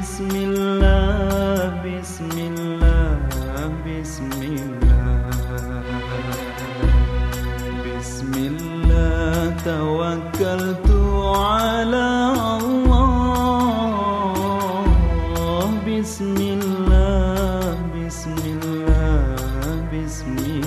بسم الله بسم الله بسم الله. بسم الله توكلت على الله. بسم الله بسم الله بسم الله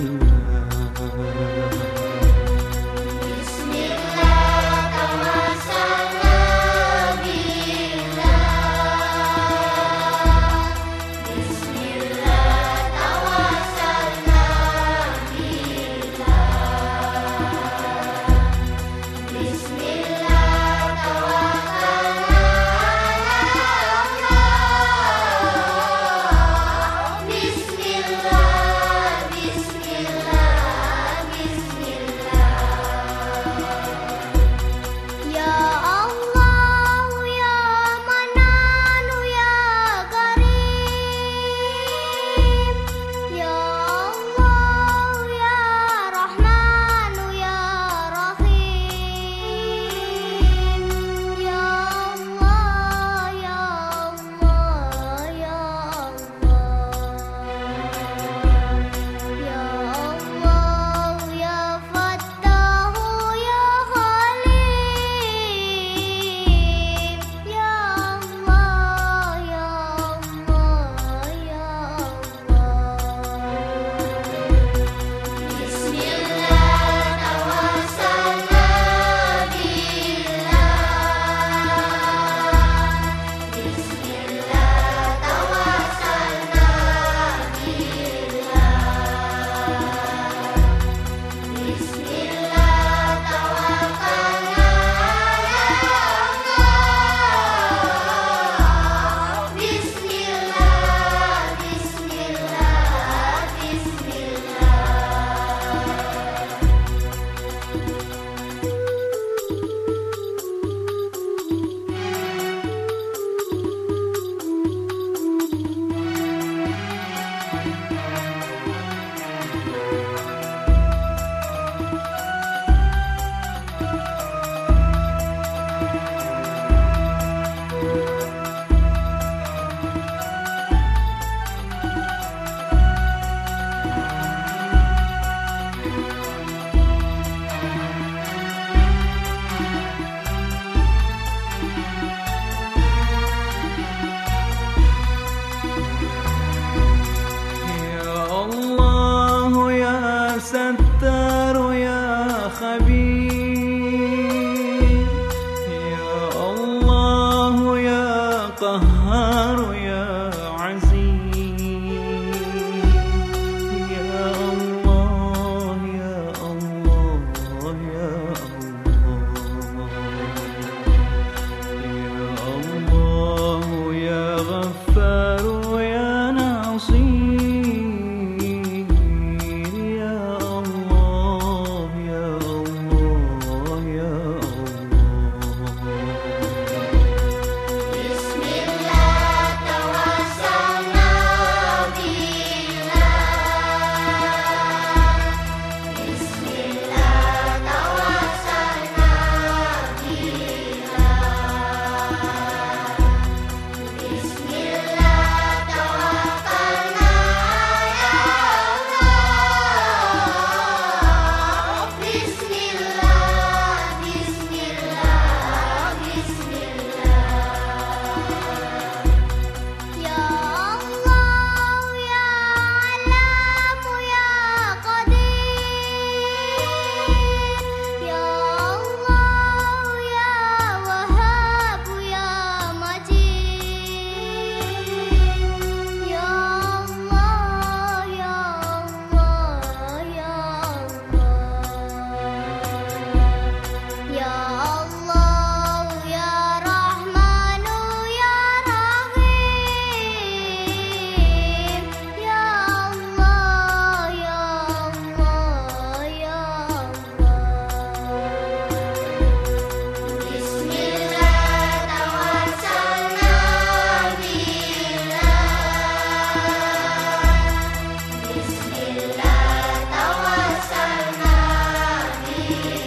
Bye.